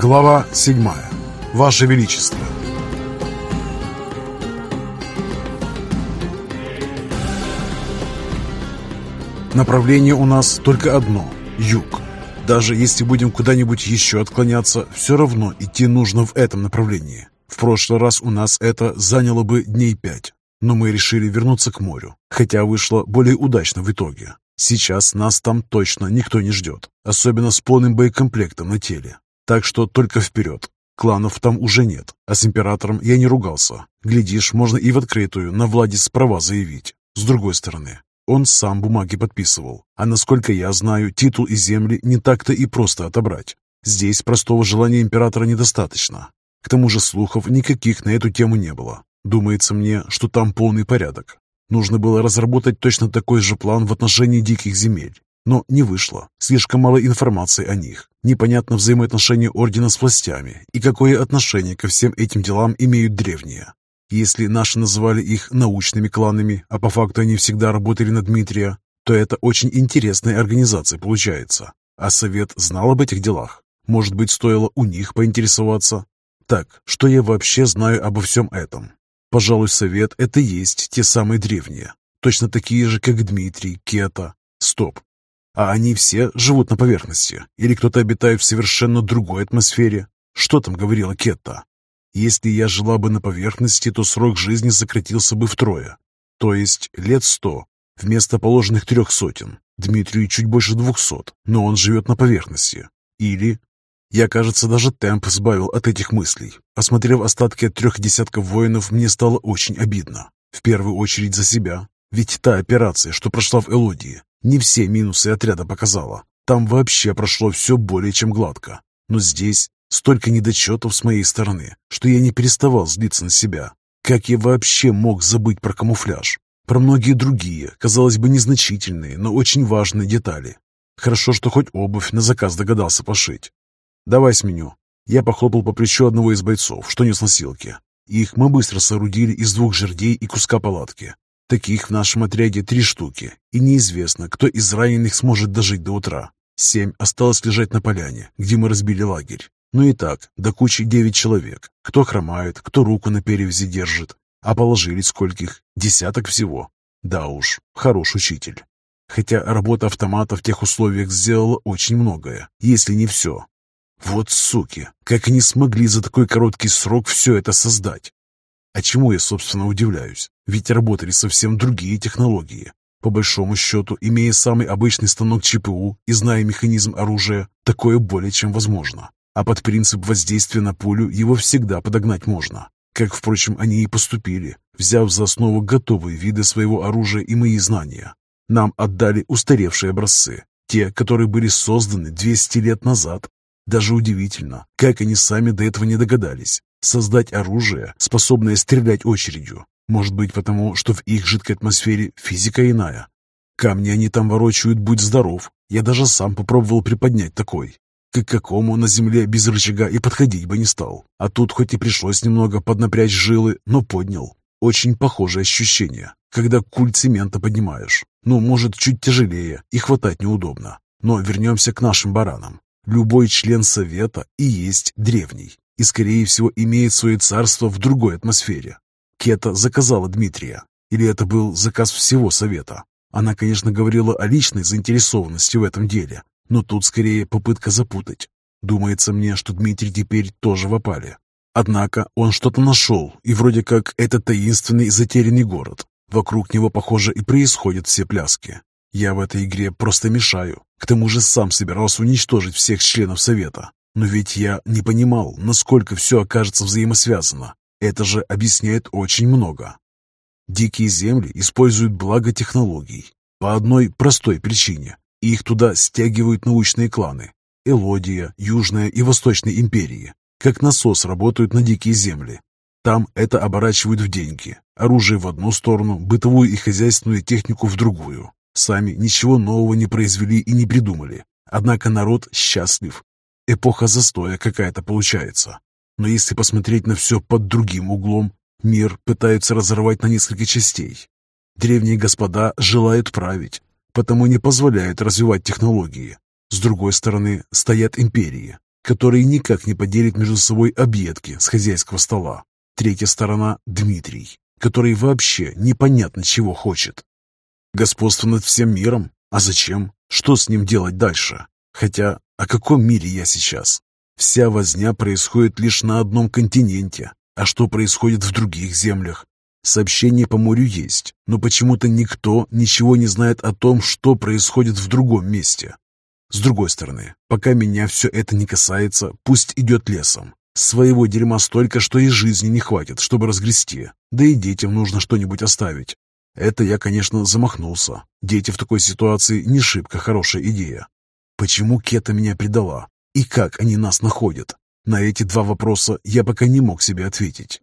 Глава 7. Ваше Величество. Направление у нас только одно – юг. Даже если будем куда-нибудь еще отклоняться, все равно идти нужно в этом направлении. В прошлый раз у нас это заняло бы дней пять, но мы решили вернуться к морю, хотя вышло более удачно в итоге. Сейчас нас там точно никто не ждет, особенно с полным боекомплектом на теле. Так что только вперед. Кланов там уже нет, а с императором я не ругался. Глядишь, можно и в открытую на Владис права заявить. С другой стороны, он сам бумаги подписывал, а насколько я знаю, титул и земли не так-то и просто отобрать. Здесь простого желания императора недостаточно. К тому же слухов никаких на эту тему не было. Думается мне, что там полный порядок. Нужно было разработать точно такой же план в отношении диких земель. Но не вышло. Слишком мало информации о них. Непонятно взаимоотношения Ордена с властями и какое отношение ко всем этим делам имеют древние. Если наши называли их научными кланами, а по факту они всегда работали на Дмитрия, то это очень интересная организация получается. А Совет знал об этих делах? Может быть, стоило у них поинтересоваться? Так, что я вообще знаю обо всем этом? Пожалуй, Совет — это есть те самые древние. Точно такие же, как Дмитрий, Кета. Стоп. А они все живут на поверхности? Или кто-то обитает в совершенно другой атмосфере? Что там говорила Кетта? Если я жила бы на поверхности, то срок жизни сократился бы втрое. То есть лет сто вместо положенных трех сотен. Дмитрию чуть больше двухсот, но он живет на поверхности. Или... Я, кажется, даже темп сбавил от этих мыслей. Осмотрев остатки от трех десятков воинов, мне стало очень обидно. В первую очередь за себя. Ведь та операция, что прошла в Элодии, не все минусы отряда показала. Там вообще прошло все более чем гладко. Но здесь Столько недочетов с моей стороны, что я не переставал злиться на себя. Как я вообще мог забыть про камуфляж? Про многие другие, казалось бы, незначительные, но очень важные детали. Хорошо, что хоть обувь на заказ догадался пошить. «Давай сменю». Я похлопал по плечу одного из бойцов, что нес носилки. Их мы быстро соорудили из двух жердей и куска палатки. Таких в нашем отряде три штуки, и неизвестно, кто из раненых сможет дожить до утра. Семь осталось лежать на поляне, где мы разбили лагерь. Ну и так, до кучи девять человек. Кто хромает, кто руку на перевязи держит. А положили скольких? Десяток всего. Да уж, хорош учитель. Хотя работа автомата в тех условиях сделала очень многое, если не все. Вот суки, как они смогли за такой короткий срок все это создать? А чему я, собственно, удивляюсь? Ведь работали совсем другие технологии. По большому счету, имея самый обычный станок ЧПУ и зная механизм оружия, такое более чем возможно а под принцип воздействия на пулю его всегда подогнать можно. Как, впрочем, они и поступили, взяв за основу готовые виды своего оружия и мои знания. Нам отдали устаревшие образцы, те, которые были созданы 200 лет назад. Даже удивительно, как они сами до этого не догадались. Создать оружие, способное стрелять очередью. Может быть потому, что в их жидкой атмосфере физика иная. Камни они там ворочают, будь здоров. Я даже сам попробовал приподнять такой к какому на земле без рычага и подходить бы не стал. А тут хоть и пришлось немного поднапрячь жилы, но поднял. Очень похожее ощущение, когда куль цемента поднимаешь. Ну, может, чуть тяжелее и хватать неудобно. Но вернемся к нашим баранам. Любой член совета и есть древний, и, скорее всего, имеет свое царство в другой атмосфере. Кета заказала Дмитрия. Или это был заказ всего совета? Она, конечно, говорила о личной заинтересованности в этом деле, но тут скорее попытка запутать. Думается мне, что Дмитрий теперь тоже в опале. Однако он что-то нашел, и вроде как это таинственный затерянный город. Вокруг него, похоже, и происходят все пляски. Я в этой игре просто мешаю. К тому же сам собирался уничтожить всех членов Совета. Но ведь я не понимал, насколько все окажется взаимосвязано. Это же объясняет очень много. Дикие земли используют благо технологий. По одной простой причине. Их туда стягивают научные кланы. Элодия, Южная и Восточная империи. Как насос работают на дикие земли. Там это оборачивают в деньги. Оружие в одну сторону, бытовую и хозяйственную технику в другую. Сами ничего нового не произвели и не придумали. Однако народ счастлив. Эпоха застоя какая-то получается. Но если посмотреть на все под другим углом, мир пытаются разорвать на несколько частей. Древние господа желают править, потому не позволяют развивать технологии. С другой стороны, стоят империи, который никак не поделит между собой объедки с хозяйского стола. Третья сторона – Дмитрий, который вообще непонятно чего хочет. Господство над всем миром? А зачем? Что с ним делать дальше? Хотя, о каком мире я сейчас? Вся возня происходит лишь на одном континенте. А что происходит в других землях? Сообщения по морю есть, но почему-то никто ничего не знает о том, что происходит в другом месте. С другой стороны, пока меня все это не касается, пусть идет лесом. Своего дерьма столько, что и жизни не хватит, чтобы разгрести. Да и детям нужно что-нибудь оставить. Это я, конечно, замахнулся. Дети в такой ситуации не шибко хорошая идея. Почему Кета меня предала? И как они нас находят? На эти два вопроса я пока не мог себе ответить.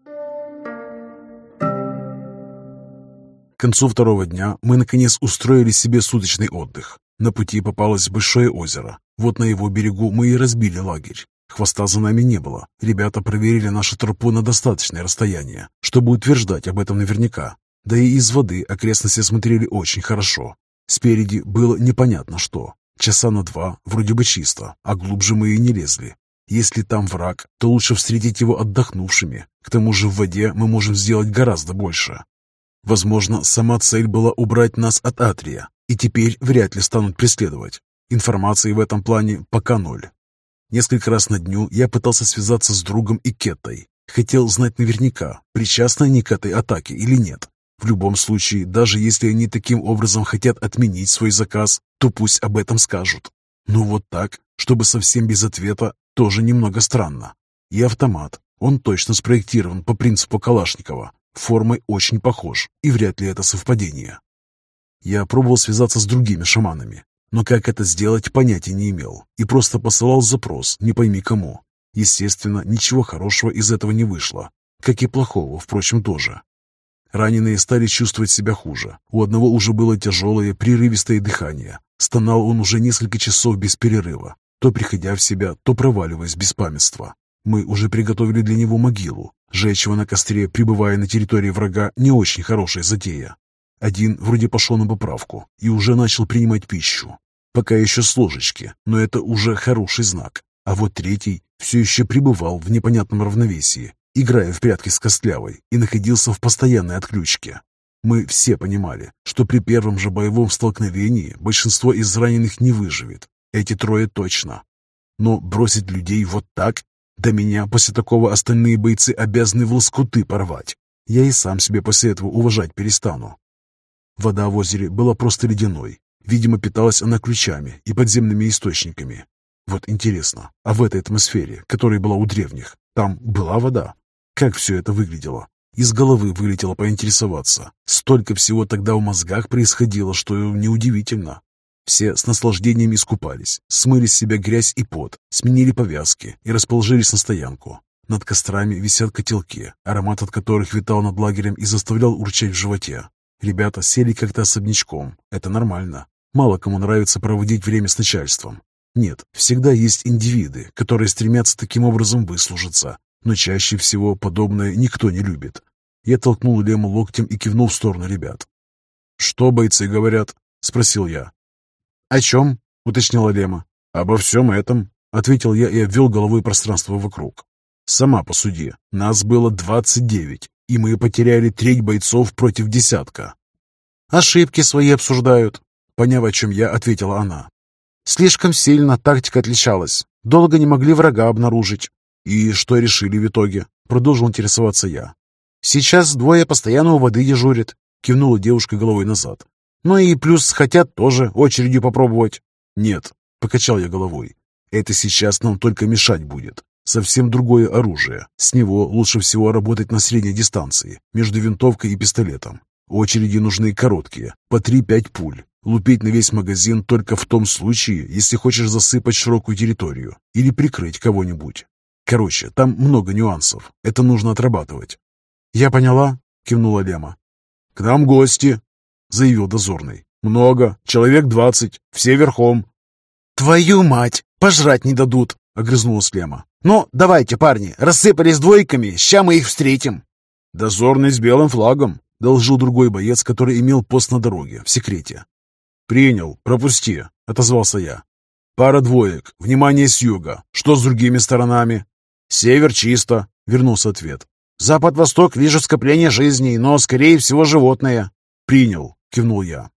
К концу второго дня мы наконец устроили себе суточный отдых. На пути попалось большое озеро. Вот на его берегу мы и разбили лагерь. Хвоста за нами не было. Ребята проверили нашу тропу на достаточное расстояние, чтобы утверждать об этом наверняка. Да и из воды окрестности смотрели очень хорошо. Спереди было непонятно что. Часа на два вроде бы чисто, а глубже мы и не лезли. Если там враг, то лучше встретить его отдохнувшими. К тому же в воде мы можем сделать гораздо больше. Возможно, сама цель была убрать нас от Атрия, и теперь вряд ли станут преследовать. Информации в этом плане пока ноль. Несколько раз на дню я пытался связаться с другом и Кеттой. Хотел знать наверняка, причастны они к этой атаке или нет. В любом случае, даже если они таким образом хотят отменить свой заказ, то пусть об этом скажут. Но вот так, чтобы совсем без ответа, тоже немного странно. И автомат. Он точно спроектирован по принципу Калашникова. Формой очень похож, и вряд ли это совпадение. Я пробовал связаться с другими шаманами, но как это сделать, понятия не имел, и просто посылал запрос, не пойми кому. Естественно, ничего хорошего из этого не вышло, как и плохого, впрочем, тоже. Раненые стали чувствовать себя хуже. У одного уже было тяжелое, прерывистое дыхание. Стонал он уже несколько часов без перерыва, то приходя в себя, то проваливаясь без памятства. Мы уже приготовили для него могилу. Жечь его на костре, пребывая на территории врага, не очень хорошая затея. Один вроде пошел на поправку и уже начал принимать пищу. Пока еще с ложечки, но это уже хороший знак. А вот третий все еще пребывал в непонятном равновесии играя в прятки с Костлявой, и находился в постоянной отключке. Мы все понимали, что при первом же боевом столкновении большинство из раненых не выживет. Эти трое точно. Но бросить людей вот так? До меня после такого остальные бойцы обязаны в лоскуты порвать. Я и сам себе после этого уважать перестану. Вода в озере была просто ледяной. Видимо, питалась она ключами и подземными источниками. Вот интересно, а в этой атмосфере, которая была у древних, там была вода? Как все это выглядело? Из головы вылетело поинтересоваться. Столько всего тогда в мозгах происходило, что неудивительно. Все с наслаждением искупались, смыли с себя грязь и пот, сменили повязки и расположились на стоянку. Над кострами висят котелки, аромат от которых витал над лагерем и заставлял урчать в животе. Ребята сели как-то особнячком. Это нормально. Мало кому нравится проводить время с начальством. Нет, всегда есть индивиды, которые стремятся таким образом выслужиться, но чаще всего подобное никто не любит. Я толкнул Лему локтем и кивнул в сторону ребят. «Что бойцы говорят?» — спросил я. «О чем?» — уточнила Лема. «Обо всем этом», — ответил я и обвел головой пространство вокруг. «Сама посуди, нас было двадцать девять, и мы потеряли треть бойцов против десятка». «Ошибки свои обсуждают», — поняв, о чем я, ответила она. «Слишком сильно тактика отличалась. Долго не могли врага обнаружить. «И что решили в итоге?» — продолжил интересоваться я. «Сейчас двое постоянно у воды дежурят», — кивнула девушка головой назад. «Ну и плюс хотят тоже очередью попробовать». «Нет», — покачал я головой. «Это сейчас нам только мешать будет. Совсем другое оружие. С него лучше всего работать на средней дистанции, между винтовкой и пистолетом. Очереди нужны короткие, по 3-5 пуль. Лупить на весь магазин только в том случае, если хочешь засыпать широкую территорию или прикрыть кого-нибудь. Короче, там много нюансов. Это нужно отрабатывать. «Я поняла», — кивнула Лема. «К нам гости», — заявил дозорный. «Много. Человек двадцать. Все верхом». «Твою мать! Пожрать не дадут!» — огрызнулась Лема. «Ну, давайте, парни, рассыпались двойками, ща мы их встретим». «Дозорный с белым флагом», — должил другой боец, который имел пост на дороге, в секрете. «Принял. Пропусти», — отозвался я. Пара двоек. Внимание с юга. Что с другими сторонами?» «Север чисто», — вернулся ответ. «Запад-восток вижу скопление жизней, но, скорее всего, животные». «Принял», — кивнул я.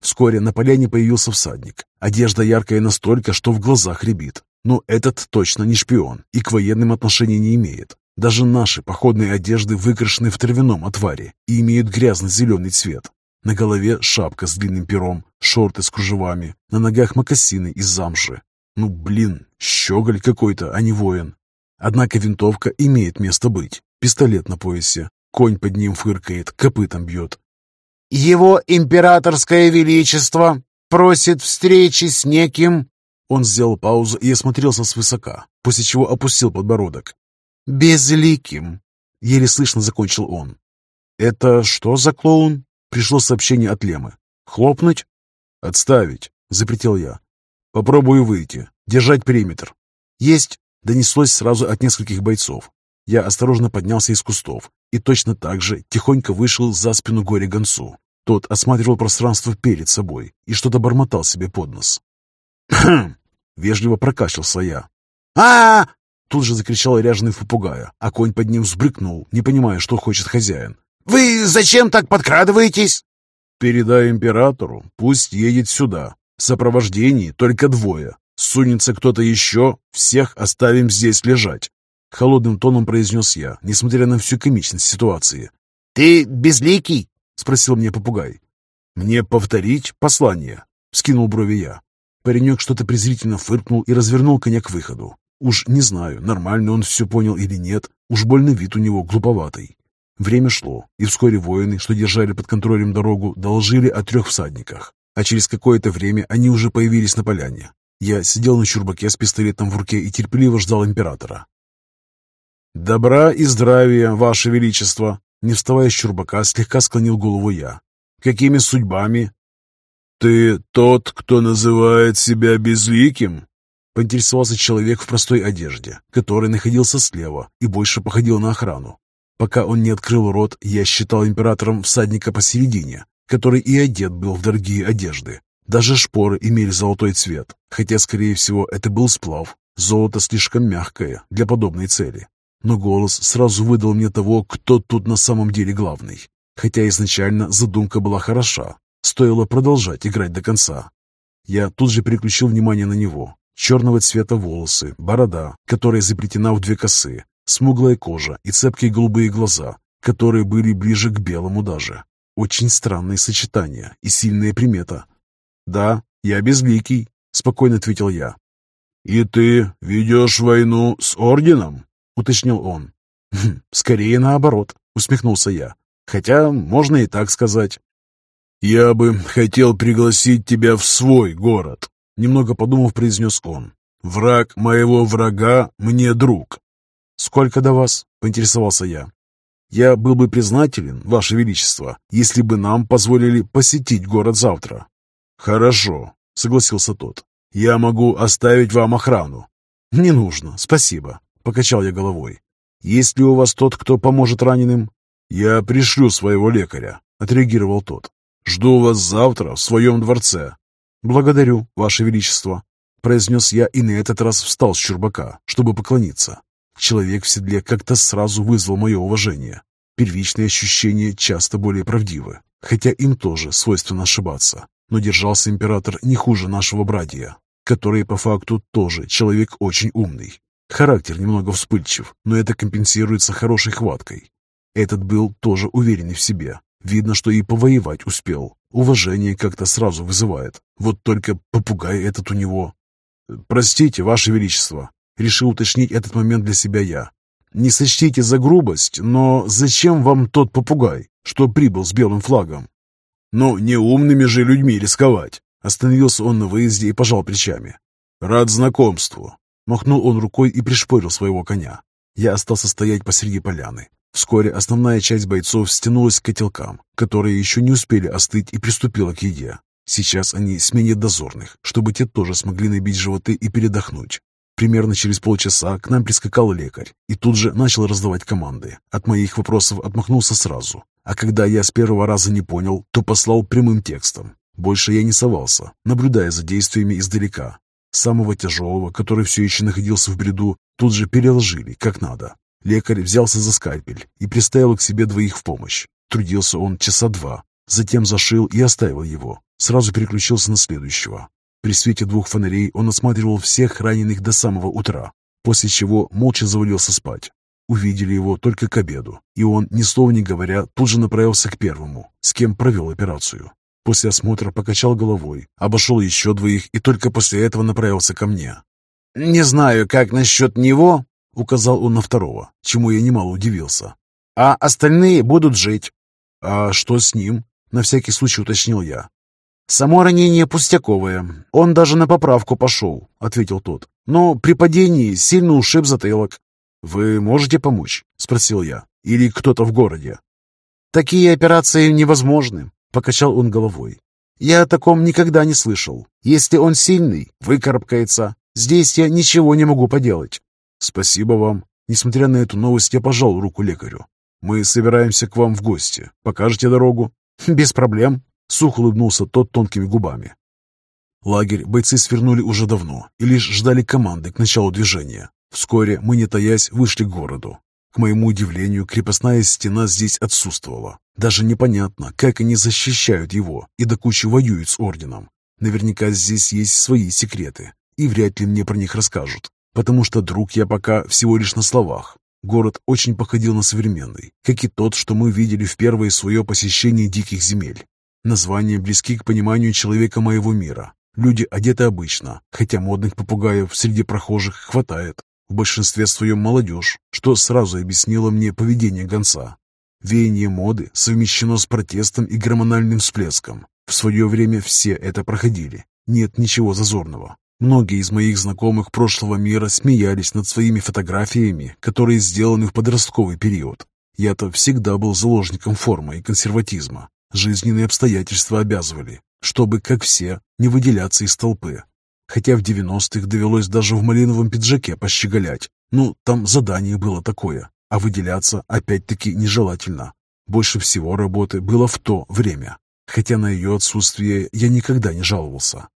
Вскоре на поляне появился всадник. Одежда яркая настолько, что в глазах рябит. Но этот точно не шпион и к военным отношений не имеет. Даже наши походные одежды выкрашены в травяном отваре и имеют грязно-зеленый цвет. На голове шапка с длинным пером, шорты с кружевами, на ногах мокасины из замши. Ну, блин, щеголь какой-то, а не воин. Однако винтовка имеет место быть. Пистолет на поясе. Конь под ним фыркает, копытом бьет. «Его императорское величество просит встречи с неким...» Он сделал паузу и осмотрелся свысока, после чего опустил подбородок. «Безликим», — еле слышно закончил он. «Это что за клоун?» Пришло сообщение от Лемы. «Хлопнуть?» «Отставить», — запретил я. «Попробую выйти. Держать периметр». «Есть!» — донеслось сразу от нескольких бойцов. Я осторожно поднялся из кустов и точно так же тихонько вышел за спину горе-гонцу. Тот осматривал пространство перед собой и что-то бормотал себе под нос. «Хм!» — вежливо прокашлялся я. а, Тут же закричал ряженый попугая, а конь под ним взбрыкнул, не понимая, что хочет хозяин. «Вы зачем так подкрадываетесь?» «Передай императору, пусть едет сюда. В сопровождении только двое. Сунется кто-то еще, всех оставим здесь лежать. Холодным тоном произнес я, несмотря на всю комичность ситуации. «Ты безликий?» — спросил мне попугай. «Мне повторить послание?» — скинул брови я. Паренек что-то презрительно фыркнул и развернул коня к выходу. Уж не знаю, нормально он все понял или нет, уж больно вид у него глуповатый. Время шло, и вскоре воины, что держали под контролем дорогу, доложили о трех всадниках, а через какое-то время они уже появились на поляне. Я сидел на чурбаке с пистолетом в руке и терпеливо ждал императора. «Добра и здравия, Ваше Величество!» Не вставая с чурбака, слегка склонил голову я. «Какими судьбами?» «Ты тот, кто называет себя безликим?» Поинтересовался человек в простой одежде, который находился слева и больше походил на охрану. Пока он не открыл рот, я считал императором всадника посередине, который и одет был в дорогие одежды. Даже шпоры имели золотой цвет, хотя, скорее всего, это был сплав. Золото слишком мягкое для подобной цели но голос сразу выдал мне того, кто тут на самом деле главный. Хотя изначально задумка была хороша, стоило продолжать играть до конца. Я тут же переключил внимание на него. Черного цвета волосы, борода, которая заплетена в две косы, смуглая кожа и цепкие голубые глаза, которые были ближе к белому даже. Очень странное сочетание и сильная примета. «Да, я безликий», — спокойно ответил я. «И ты ведешь войну с орденом?» уточнил он. «Хм, «Скорее наоборот», — усмехнулся я. «Хотя можно и так сказать». «Я бы хотел пригласить тебя в свой город», — немного подумав, произнес он. «Враг моего врага мне друг». «Сколько до вас?» — поинтересовался я. «Я был бы признателен, Ваше Величество, если бы нам позволили посетить город завтра». «Хорошо», — согласился тот. «Я могу оставить вам охрану». «Не нужно, спасибо», Покачал я головой. «Есть ли у вас тот, кто поможет раненым?» «Я пришлю своего лекаря», — отреагировал тот. «Жду вас завтра в своем дворце». «Благодарю, Ваше Величество», — произнес я и на этот раз встал с чурбака, чтобы поклониться. Человек в седле как-то сразу вызвал мое уважение. Первичные ощущения часто более правдивы, хотя им тоже свойственно ошибаться. Но держался император не хуже нашего братья, который по факту тоже человек очень умный. Характер немного вспыльчив, но это компенсируется хорошей хваткой. Этот был тоже уверенный в себе. Видно, что и повоевать успел. Уважение как-то сразу вызывает. Вот только попугай этот у него. «Простите, Ваше Величество», — решил уточнить этот момент для себя я. «Не сочтите за грубость, но зачем вам тот попугай, что прибыл с белым флагом?» «Ну, не умными же людьми рисковать», — остановился он на выезде и пожал плечами. «Рад знакомству. Махнул он рукой и пришпорил своего коня. Я остался стоять посреди поляны. Вскоре основная часть бойцов стянулась к котелкам, которые еще не успели остыть и приступила к еде. Сейчас они сменят дозорных, чтобы те тоже смогли набить животы и передохнуть. Примерно через полчаса к нам прискакал лекарь и тут же начал раздавать команды. От моих вопросов отмахнулся сразу, а когда я с первого раза не понял, то послал прямым текстом. Больше я не совался, наблюдая за действиями издалека. Самого тяжелого, который все еще находился в бреду, тут же переложили, как надо. Лекарь взялся за скальпель и приставил к себе двоих в помощь. Трудился он часа два, затем зашил и оставил его. Сразу переключился на следующего. При свете двух фонарей он осматривал всех раненых до самого утра, после чего молча завалился спать. Увидели его только к обеду, и он, ни слова не говоря, тут же направился к первому, с кем провел операцию. После осмотра покачал головой, обошел еще двоих и только после этого направился ко мне. «Не знаю, как насчет него», — указал он на второго, чему я немало удивился. «А остальные будут жить». «А что с ним?» — на всякий случай уточнил я. «Само ранение пустяковое. Он даже на поправку пошел», — ответил тот. «Но при падении сильно ушиб затылок». «Вы можете помочь?» — спросил я. «Или кто-то в городе?» «Такие операции невозможны», — покачал он головой. «Я о таком никогда не слышал. Если он сильный, выкарабкается. Здесь я ничего не могу поделать». «Спасибо вам». Несмотря на эту новость, я пожал руку лекарю. «Мы собираемся к вам в гости. Покажете дорогу?» «Без проблем», — сухо улыбнулся тот тонкими губами. Лагерь бойцы свернули уже давно и лишь ждали команды к началу движения. Вскоре мы, не таясь, вышли к городу. К моему удивлению, крепостная стена здесь отсутствовала. Даже непонятно, как они защищают его и до кучи воюют с орденом. Наверняка здесь есть свои секреты, и вряд ли мне про них расскажут, потому что друг я пока всего лишь на словах. Город очень походил на современный, как и тот, что мы видели в первое свое посещение диких земель. Названия близки к пониманию человека моего мира. Люди одеты обычно, хотя модных попугаев среди прохожих хватает. В большинстве своем молодежь, что сразу объяснило мне поведение гонца. Веяние моды совмещено с протестом и гормональным всплеском. В свое время все это проходили. Нет ничего зазорного. Многие из моих знакомых прошлого мира смеялись над своими фотографиями, которые сделаны в подростковый период. Я-то всегда был заложником формы и консерватизма. Жизненные обстоятельства обязывали, чтобы, как все, не выделяться из толпы, Хотя в 90-х довелось даже в малиновом пиджаке пощеголять. Ну, там задание было такое, а выделяться опять-таки нежелательно. Больше всего работы было в то время, хотя на ее отсутствие я никогда не жаловался.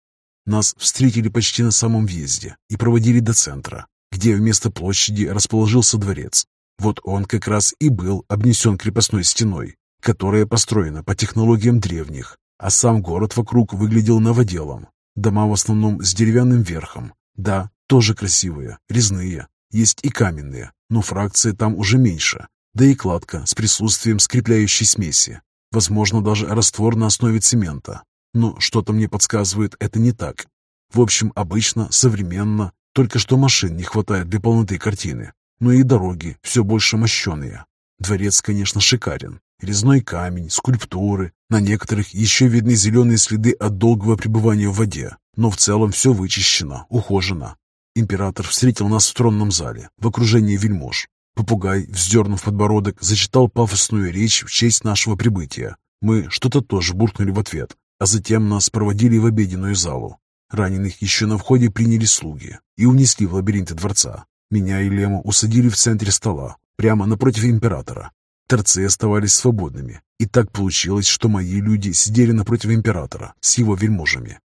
Нас встретили почти на самом въезде и проводили до центра, где вместо площади расположился дворец. Вот он как раз и был обнесен крепостной стеной, которая построена по технологиям древних, а сам город вокруг выглядел новоделом, Дома в основном с деревянным верхом. Да, тоже красивые, резные. Есть и каменные, но фракции там уже меньше. Да и кладка с присутствием скрепляющей смеси. Возможно, даже раствор на основе цемента. Но что-то мне подсказывает, это не так. В общем, обычно, современно, только что машин не хватает для полноты картины. Но и дороги все больше мощеные. Дворец, конечно, шикарен. Резной камень, скульптуры. На некоторых еще видны зеленые следы от долгого пребывания в воде. Но в целом все вычищено, ухожено. Император встретил нас в тронном зале, в окружении вельмож. Попугай, вздернув подбородок, зачитал пафосную речь в честь нашего прибытия. Мы что-то тоже буркнули в ответ, а затем нас проводили в обеденную залу. Раненых еще на входе приняли слуги и унесли в лабиринты дворца. Меня и Лему усадили в центре стола, прямо напротив императора. Торцы оставались свободными, и так получилось, что мои люди сидели напротив императора с его вельможами.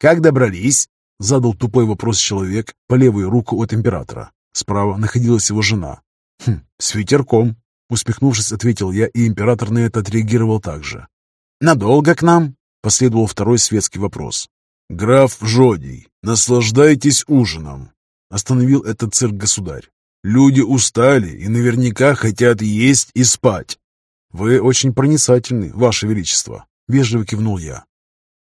«Как добрались?» — задал тупой вопрос человек по левую руку от императора. Справа находилась его жена. «Хм, с ветерком», — усмехнувшись, ответил я, и император на это отреагировал так же. «Надолго к нам?» — последовал второй светский вопрос. «Граф Жодий, наслаждайтесь ужином», — остановил этот цирк государь. Люди устали и наверняка хотят есть и спать. Вы очень проницательны, Ваше Величество, вежливо кивнул я.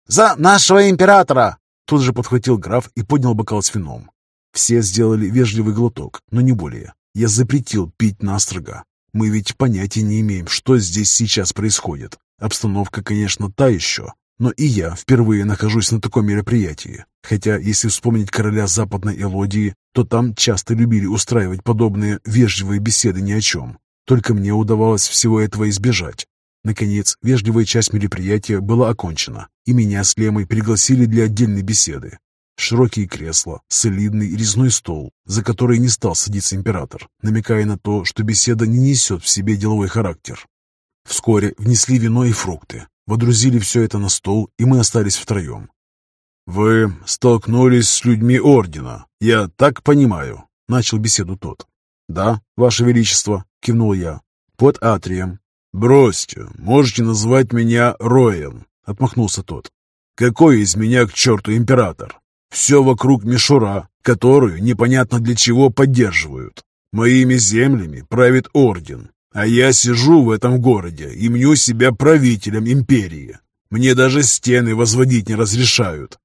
За нашего императора! Тут же подхватил граф и поднял бокал с вином. Все сделали вежливый глоток, но не более. Я запретил пить настрого. Мы ведь понятия не имеем, что здесь сейчас происходит. Обстановка, конечно, та еще, но и я впервые нахожусь на таком мероприятии. Хотя, если вспомнить короля Западной Элодии, то там часто любили устраивать подобные вежливые беседы ни о чем. Только мне удавалось всего этого избежать. Наконец, вежливая часть мероприятия была окончена, и меня с Лемой пригласили для отдельной беседы. Широкие кресла, солидный резной стол, за который не стал садиться император, намекая на то, что беседа не несет в себе деловой характер. Вскоре внесли вино и фрукты, водрузили все это на стол, и мы остались втроем. «Вы столкнулись с людьми Ордена, я так понимаю», — начал беседу тот. «Да, Ваше Величество», — кивнул я, — «под атрием». «Бросьте, можете называть меня Роем», — отмахнулся тот. «Какой из меня к черту император? Все вокруг мишура, которую непонятно для чего поддерживают. Моими землями правит орден, а я сижу в этом городе и мню себя правителем империи. Мне даже стены возводить не разрешают.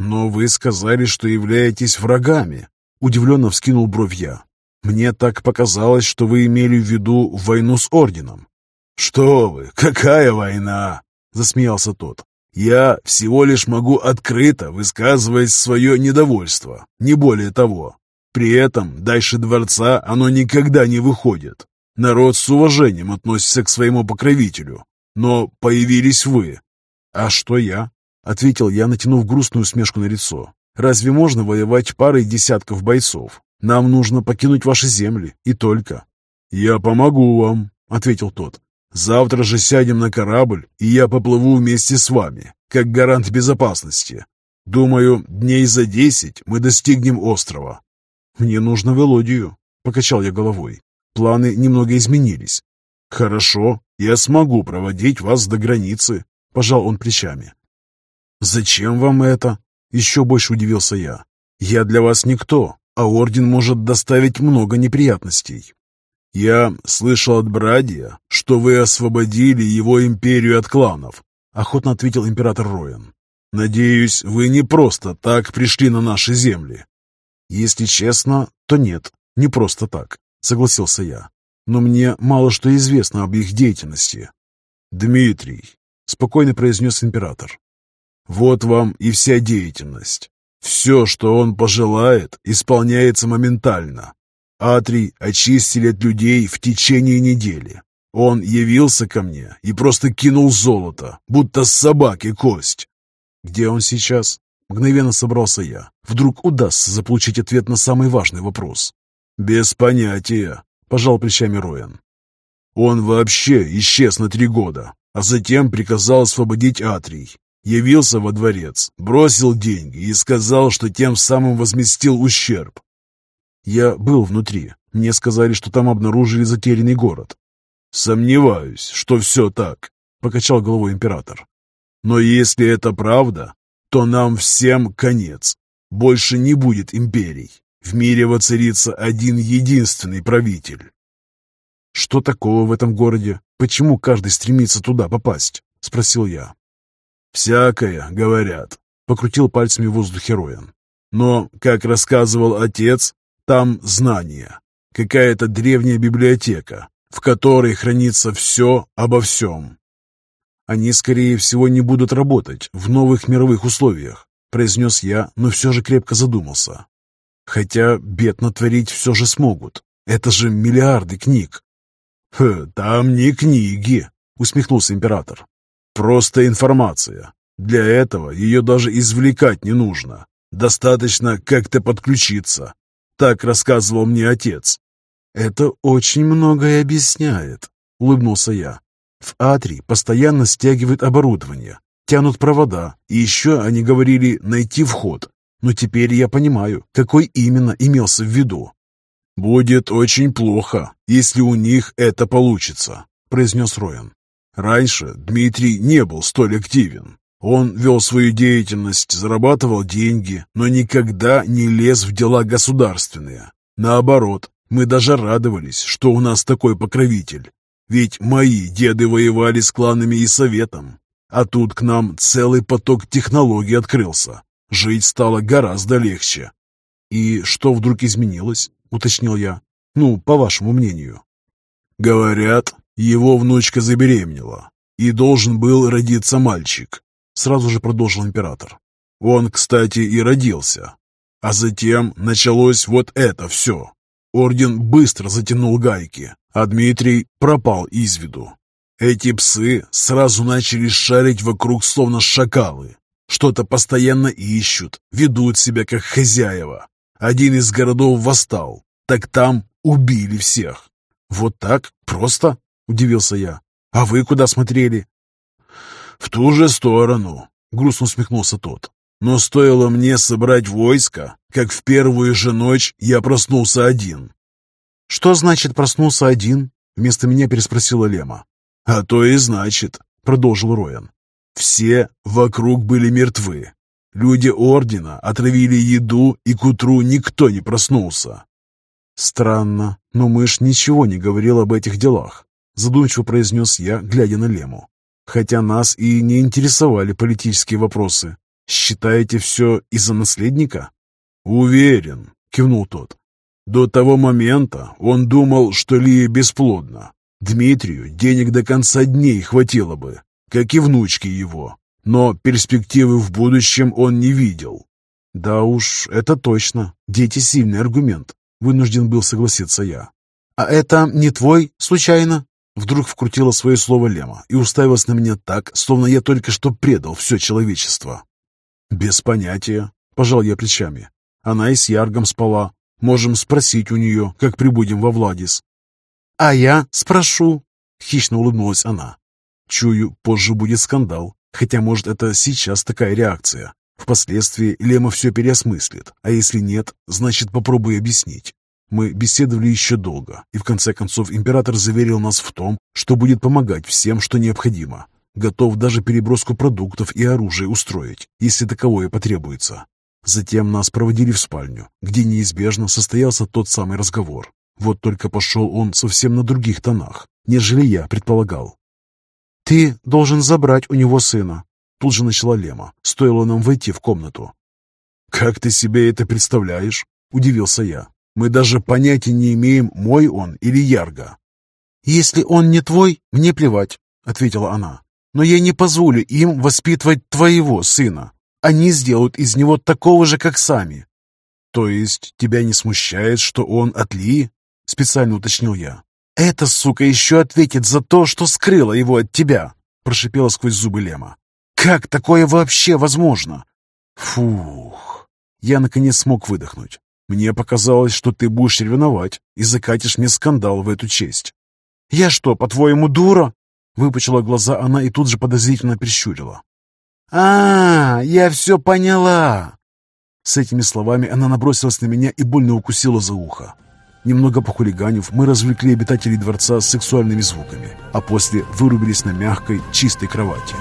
Но вы сказали, что являетесь врагами. Удивленно вскинул бровь я. Мне так показалось, что вы имели в виду войну с орденом. Что вы, какая война? Засмеялся тот. Я всего лишь могу открыто высказывать свое недовольство, не более того. При этом дальше дворца оно никогда не выходит. Народ с уважением относится к своему покровителю. Но появились вы. А что я? Ответил я, натянув грустную усмешку на лицо. Разве можно воевать парой десятков бойцов? Нам нужно покинуть ваши земли, и только. Я помогу вам, ответил тот. Завтра же сядем на корабль, и я поплыву вместе с вами, как гарант безопасности. Думаю, дней за десять мы достигнем острова. Мне нужно в Элодию, покачал я головой. Планы немного изменились. Хорошо, я смогу проводить вас до границы, пожал он плечами. Зачем вам это? Еще больше удивился я. Я для вас никто, а орден может доставить много неприятностей. «Я слышал от Брадия, что вы освободили его империю от кланов», — охотно ответил император Роен. «Надеюсь, вы не просто так пришли на наши земли». «Если честно, то нет, не просто так», — согласился я. «Но мне мало что известно об их деятельности». «Дмитрий», — спокойно произнес император, — «вот вам и вся деятельность. Все, что он пожелает, исполняется моментально. Атрий очистили от людей в течение недели. Он явился ко мне и просто кинул золото, будто с собаки кость. Где он сейчас? Мгновенно собрался я. Вдруг удастся заполучить ответ на самый важный вопрос. Без понятия, пожал плечами Роян. Он вообще исчез на три года, а затем приказал освободить Атрий. Явился во дворец, бросил деньги и сказал, что тем самым возместил ущерб. Я был внутри. Мне сказали, что там обнаружили затерянный город. «Сомневаюсь, что все так», — покачал головой император. «Но если это правда, то нам всем конец. Больше не будет империй. В мире воцарится один единственный правитель». «Что такого в этом городе? Почему каждый стремится туда попасть?» — спросил я. «Всякое, говорят», — покрутил пальцами в воздухе Роян. «Но, как рассказывал отец, там знания, какая-то древняя библиотека, в которой хранится все обо всем. Они, скорее всего, не будут работать в новых мировых условиях, произнес я, но все же крепко задумался. Хотя бед натворить все же смогут. Это же миллиарды книг. «Там не книги», — усмехнулся император. «Просто информация. Для этого ее даже извлекать не нужно. Достаточно как-то подключиться, так рассказывал мне отец. Это очень многое объясняет, улыбнулся я. В Атри постоянно стягивают оборудование, тянут провода, и еще они говорили найти вход. Но теперь я понимаю, какой именно имелся в виду. «Будет очень плохо, если у них это получится», — произнес Роян. «Раньше Дмитрий не был столь активен. Он вел свою деятельность, зарабатывал деньги, но никогда не лез в дела государственные. Наоборот, мы даже радовались, что у нас такой покровитель. Ведь мои деды воевали с кланами и советом. А тут к нам целый поток технологий открылся. Жить стало гораздо легче. «И что вдруг изменилось?» — уточнил я. «Ну, по вашему мнению». «Говорят, его внучка забеременела, и должен был родиться мальчик. Сразу же продолжил император. Он, кстати, и родился. А затем началось вот это все. Орден быстро затянул гайки, а Дмитрий пропал из виду. Эти псы сразу начали шарить вокруг словно шакалы. Что-то постоянно ищут, ведут себя как хозяева. Один из городов восстал, так там убили всех. Вот так? Просто? Удивился я. А вы куда смотрели? «В ту же сторону», — грустно усмехнулся тот. Но стоило мне собрать войско, как в первую же ночь я проснулся один. «Что значит проснулся один?» — вместо меня переспросила Лема. «А то и значит», — продолжил Роян. «Все вокруг были мертвы. Люди Ордена отравили еду, и к утру никто не проснулся». «Странно, но мышь ничего не говорил об этих делах», — задумчиво произнес я, глядя на Лему. «Хотя нас и не интересовали политические вопросы. Считаете все из-за наследника?» «Уверен», — кивнул тот. «До того момента он думал, что Лия бесплодна. Дмитрию денег до конца дней хватило бы, как и внучке его. Но перспективы в будущем он не видел». «Да уж, это точно. Дети — сильный аргумент», — вынужден был согласиться я. «А это не твой, случайно?» Вдруг вкрутила свое слово Лема и уставилась на меня так, словно я только что предал все человечество. «Без понятия», — пожал я плечами. «Она и с Яргом спала. Можем спросить у нее, как прибудем во Владис». «А я спрошу», — хищно улыбнулась она. «Чую, позже будет скандал, хотя, может, это сейчас такая реакция. Впоследствии Лема все переосмыслит, а если нет, значит, попробуй объяснить. Мы беседовали еще долго, и в конце концов император заверил нас в том, что будет помогать всем, что необходимо. Готов даже переброску продуктов и оружия устроить, если таковое потребуется. Затем нас проводили в спальню, где неизбежно состоялся тот самый разговор. Вот только пошел он совсем на других тонах, нежели я предполагал. «Ты должен забрать у него сына», — тут же начала Лема, стоило нам войти в комнату. «Как ты себе это представляешь?» — удивился я. «Мы даже понятия не имеем, мой он или Ярга». «Если он не твой, мне плевать», — ответила она. Но я не позволю им воспитывать твоего сына. Они сделают из него такого же, как сами». «То есть тебя не смущает, что он от Ли?» — специально уточнил я. «Эта сука еще ответит за то, что скрыла его от тебя», — прошипела сквозь зубы Лема. «Как такое вообще возможно?» «Фух!» Я наконец смог выдохнуть. «Мне показалось, что ты будешь ревновать и закатишь мне скандал в эту честь». «Я что, по-твоему, дура?» Выпучила глаза она и тут же подозрительно прищурила. «А, я все поняла!» С этими словами она набросилась на меня и больно укусила за ухо. Немного похулиганив, мы развлекли обитателей дворца сексуальными звуками, а после вырубились на мягкой, чистой кровати.